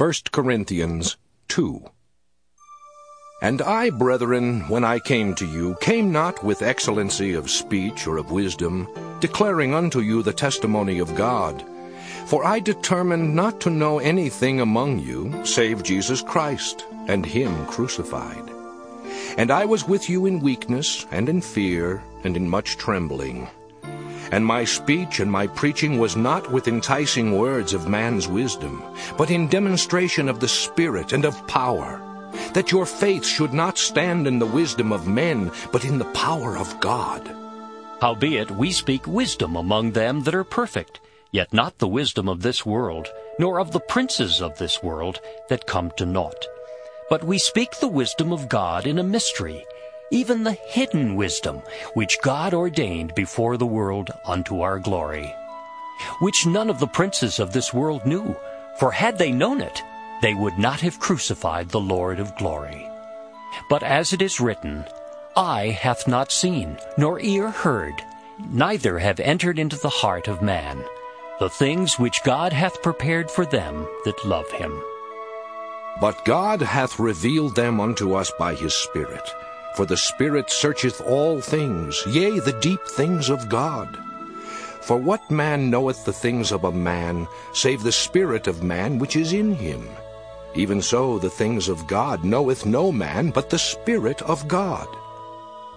1 Corinthians 2 And I, brethren, when I came to you, came not with excellency of speech or of wisdom, declaring unto you the testimony of God. For I determined not to know anything among you, save Jesus Christ, and him crucified. And I was with you in weakness, and in fear, and in much trembling. And my speech and my preaching was not with enticing words of man's wisdom, but in demonstration of the Spirit and of power, that your faith should not stand in the wisdom of men, but in the power of God. Howbeit we speak wisdom among them that are perfect, yet not the wisdom of this world, nor of the princes of this world that come to naught. But we speak the wisdom of God in a mystery, even the hidden wisdom which God ordained before the world unto our glory, which none of the princes of this world knew, for had they known it, they would not have crucified the Lord of glory. But as it is written, Eye hath not seen, nor ear heard, neither have entered into the heart of man, the things which God hath prepared for them that love him. But God hath revealed them unto us by his Spirit. For the Spirit searcheth all things, yea, the deep things of God. For what man knoweth the things of a man, save the Spirit of man which is in him? Even so the things of God knoweth no man but the Spirit of God.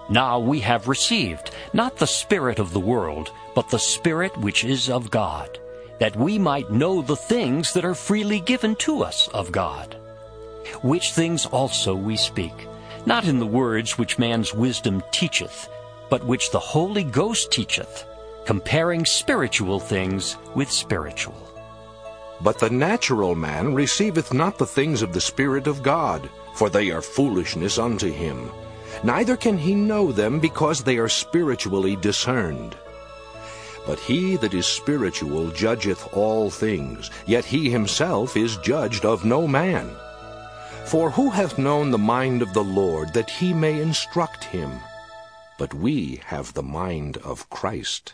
Now we have received not the Spirit of the world, but the Spirit which is of God, that we might know the things that are freely given to us of God. Which things also we speak not in the words which man's wisdom teacheth, but which the Holy Ghost teacheth, comparing spiritual things with spiritual. But the natural man receiveth not the things of the Spirit of God, for they are foolishness unto him. Neither can he know them because they are spiritually discerned. But he that is spiritual judgeth all things, yet he himself is judged of no man. For who hath known the mind of the Lord, that he may instruct him? But we have the mind of Christ.